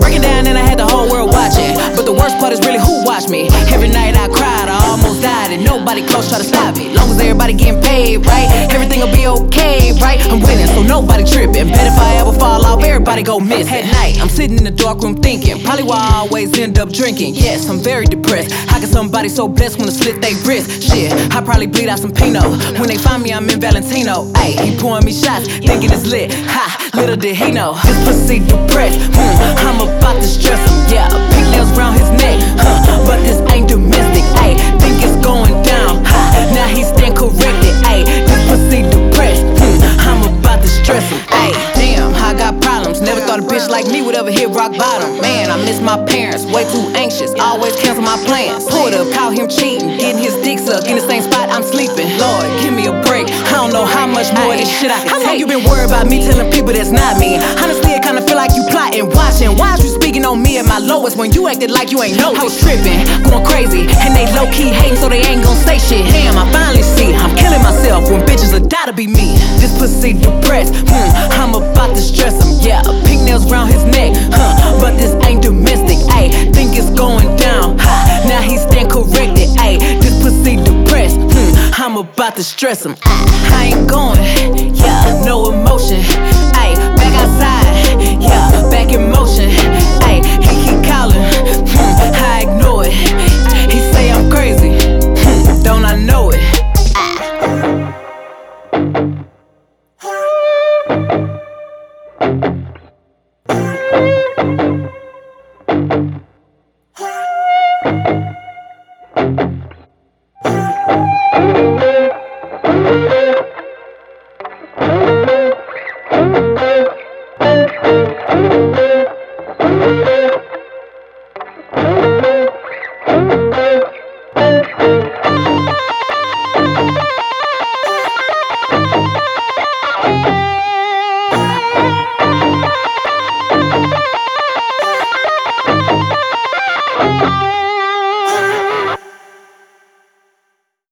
Break it down and I the worst part is really who watched me. Every night I cried, I almost died, and nobody close try to stop me. Long as everybody getting paid, right? Everything will be okay, right? I'm winning, so nobody tripping. Bet if I ever fall off, everybody go miss. At night, I'm sitting in the dark room thinking. Probably why I always end up drinking. Yes, I'm very depressed. How can somebody so blessed wanna slit they wrist? Shit, I probably bleed out some Pinot. When they find me, I'm in Valentino. Ayy, he pouring me shots, thinking it's lit. Ha, little did he know. This pussy depressed. Hmm, I'm about my parents. Way too anxious. Always cancel my plans. Pulled up, caught him cheating. Getting his dick sucked in the same spot I'm sleeping. Lord, give me a break. I don't know how much more this shit I can How long you been worried about me telling people that's not me? Honestly, it kinda feel like you plotting, watching. Why is you speaking on me at my lowest when you acted like you ain't know? I was tripping, going crazy, and they low key hating, so they ain't gon' say shit. Damn, I finally to stress them. I ain't going, yeah, no emotion. Ayy, back outside.